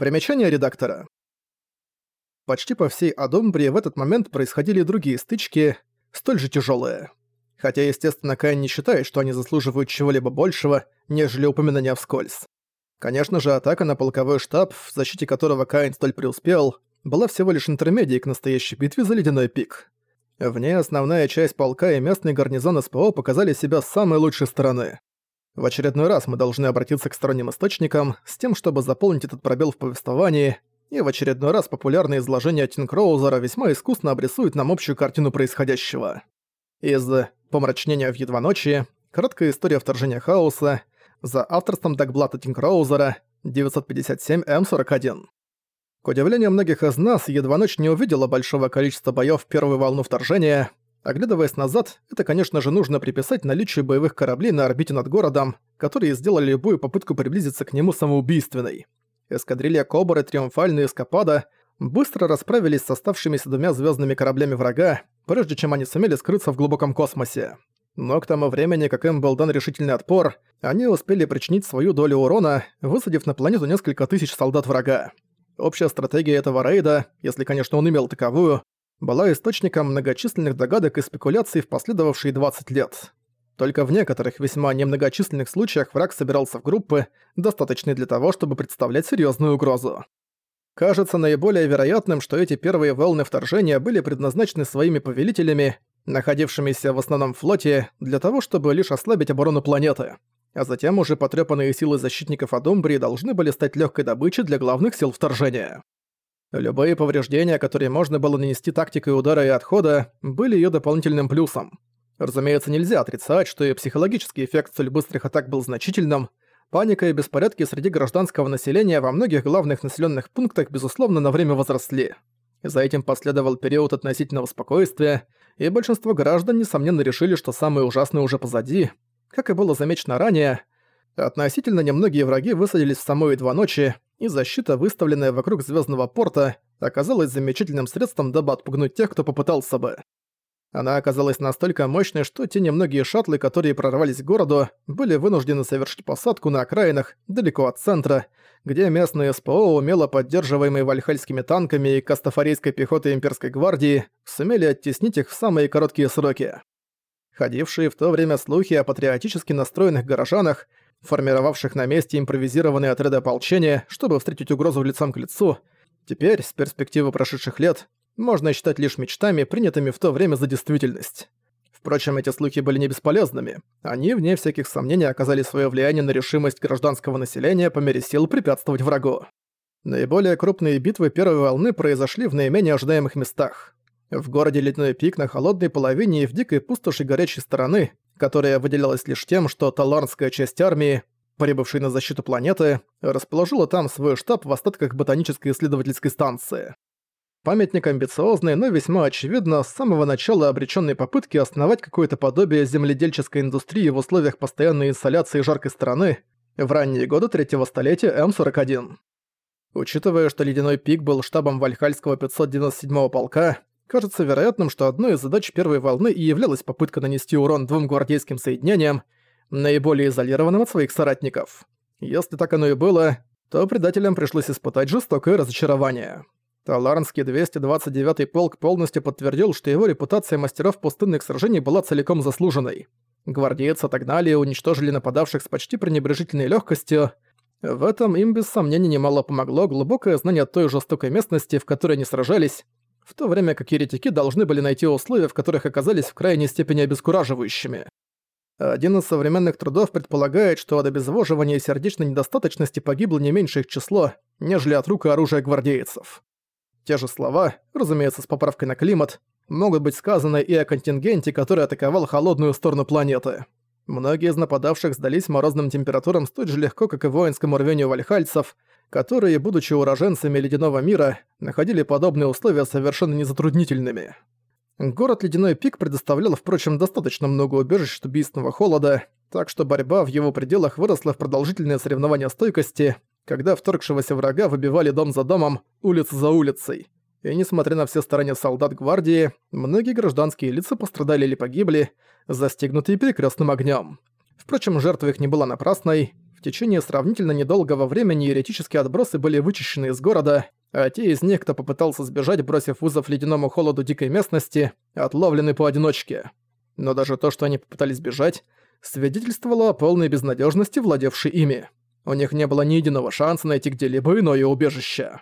Примечание редактора. Почти по всей Адомбрии в этот момент происходили другие стычки, столь же тяжелые. Хотя, естественно, Кайн не считает, что они заслуживают чего-либо большего, нежели упоминания вскользь. Конечно же, атака на полковой штаб, в защите которого Кайн столь преуспел, была всего лишь интермедией к настоящей битве за Ледяной пик. В ней основная часть полка и местный гарнизон СПО показали себя с самой лучшей стороны. В очередной раз мы должны обратиться к сторонним источникам с тем, чтобы заполнить этот пробел в повествовании, и в очередной раз популярное изложение Тинкроузера весьма искусно обрисует нам общую картину происходящего. Из «Помрачнения в едва ночи», короткая история вторжения хаоса, за авторством Дагблата Тинкроузера, 957М41. К удивлению многих из нас, едва ночь не увидела большого количества боёв в первую волну вторжения. Оглядываясь назад, это, конечно же, нужно приписать наличию боевых кораблей на орбите над городом, которые сделали любую попытку приблизиться к нему самоубийственной. Эскадрилья Кобр и Триумфальная Эскапада быстро расправились с оставшимися двумя звездными кораблями врага, прежде чем они сумели скрыться в глубоком космосе. Но к тому времени, как им был дан решительный отпор, они успели причинить свою долю урона, высадив на планету несколько тысяч солдат врага. Общая стратегия этого рейда, если, конечно, он имел таковую, была источником многочисленных догадок и спекуляций в последовавшие 20 лет. Только в некоторых весьма немногочисленных случаях враг собирался в группы, достаточные для того, чтобы представлять серьезную угрозу. Кажется наиболее вероятным, что эти первые волны вторжения были предназначены своими повелителями, находившимися в основном флоте, для того, чтобы лишь ослабить оборону планеты а затем уже потрепанные силы защитников Адумбрии должны были стать легкой добычей для главных сил вторжения. Любые повреждения, которые можно было нанести тактикой удара и отхода, были ее дополнительным плюсом. Разумеется, нельзя отрицать, что и психологический эффект столь быстрых атак был значительным. Паника и беспорядки среди гражданского населения во многих главных населенных пунктах, безусловно, на время возросли. За этим последовал период относительного спокойствия, и большинство граждан, несомненно, решили, что самое ужасное уже позади, как и было замечено ранее, относительно немногие враги высадились в самой два ночи, и защита, выставленная вокруг звездного порта, оказалась замечательным средством, дабы отпугнуть тех, кто попытался бы. Она оказалась настолько мощной, что те немногие шаттлы, которые прорвались к городу, были вынуждены совершить посадку на окраинах, далеко от центра, где местные СПО, умело поддерживаемые вальхальскими танками и кастафарийской пехотой имперской гвардии, сумели оттеснить их в самые короткие сроки. Ходившие в то время слухи о патриотически настроенных горожанах, формировавших на месте импровизированные отряды ополчения, чтобы встретить угрозу лицом к лицу, теперь, с перспективы прошедших лет, можно считать лишь мечтами, принятыми в то время за действительность. Впрочем, эти слухи были не бесполезными. Они, вне всяких сомнений, оказали свое влияние на решимость гражданского населения по мере сил препятствовать врагу. Наиболее крупные битвы первой волны произошли в наименее ожидаемых местах. В городе Ледяной Пик на холодной половине и в дикой пустоши горячей стороны, которая выделялась лишь тем, что таларнская часть армии, прибывшей на защиту планеты, расположила там свой штаб в остатках ботанической исследовательской станции. Памятник амбициозный, но весьма очевидно, с самого начала обречённой попытки основать какое-то подобие земледельческой индустрии в условиях постоянной инсоляции жаркой страны в ранние годы третьего столетия М41. Учитывая, что Ледяной Пик был штабом Вальхальского 597-го полка, Кажется вероятным, что одной из задач первой волны и являлась попытка нанести урон двум гвардейским соединениям, наиболее изолированным от своих соратников. Если так оно и было, то предателям пришлось испытать жестокое разочарование. Таларнский 229-й полк полностью подтвердил, что его репутация мастеров пустынных сражений была целиком заслуженной. Гвардейцы отогнали и уничтожили нападавших с почти пренебрежительной легкостью. В этом им без сомнения немало помогло глубокое знание той жестокой местности, в которой они сражались, в то время как еретики должны были найти условия, в которых оказались в крайней степени обескураживающими. Один из современных трудов предполагает, что от обезвоживания и сердечной недостаточности погибло не меньшее их число, нежели от рук и оружия гвардейцев. Те же слова, разумеется, с поправкой на климат, могут быть сказаны и о контингенте, который атаковал холодную сторону планеты. Многие из нападавших сдались морозным температурам столь же легко, как и воинскому рвению вальхальцев – которые, будучи уроженцами Ледяного мира, находили подобные условия совершенно незатруднительными. Город Ледяной Пик предоставлял, впрочем, достаточно много убежищ от убийственного холода, так что борьба в его пределах выросла в продолжительное соревнование стойкости, когда вторгшегося врага выбивали дом за домом, улицу за улицей. И несмотря на все старания солдат гвардии, многие гражданские лица пострадали или погибли, застигнутые перекрестным огнем. Впрочем, жертва их не была напрасной, В течение сравнительно недолгого времени еретические отбросы были вычищены из города, а те из них, кто попытался сбежать, бросив вызов ледяному холоду дикой местности, отловлены поодиночке. Но даже то, что они попытались бежать, свидетельствовало о полной безнадежности владевшей ими. У них не было ни единого шанса найти где-либо иное убежище.